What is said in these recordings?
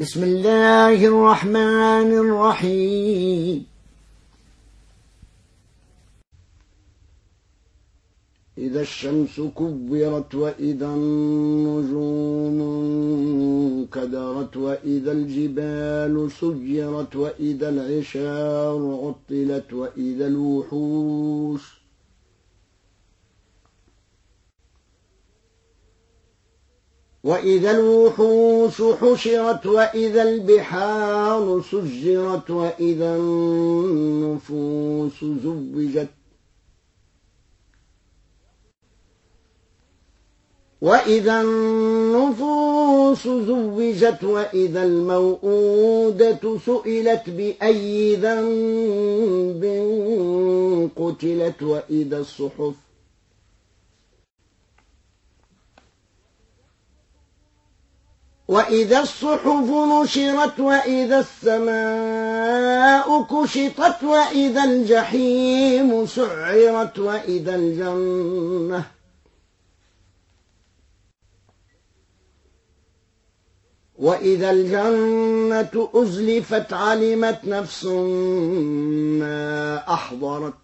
بسم الله الرحمن الرحيم. إذا الشمس كبرت وإذا النجوم كدرت وإذا الجبال سجرت وإذا العشار عطلت وإذا الوحوش وإذا الوحوش حشرت وإذا البحار سجرت وإذا النفوس زوجت. وإذا النفوس زوجت وإذا الموءودة سئلت بأي ذنب قتلت وإذا الصحف وإذا الصحف نشرت وإذا السماء كشطت وإذا الجحيم سعرت وإذا الجنة. وإذا الجنة أزلفت علمت نفس ما أحضرت.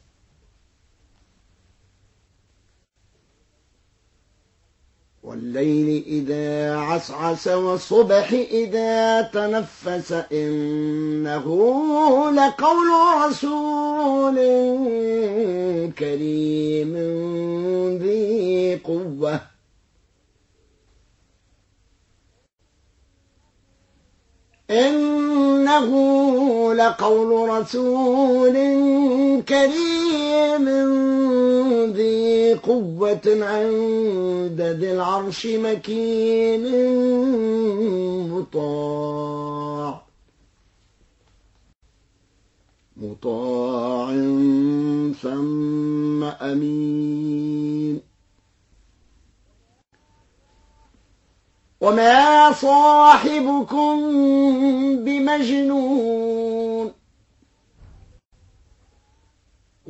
والليل إذا عسعس والصبح إذا تنفس إنه لقول رسول كريم ذي قوة. إنه لقول رسول كريم قوة عند ذي العرش مكين مطاع. مطاع ثم أمين. وما صاحبكم بمجنون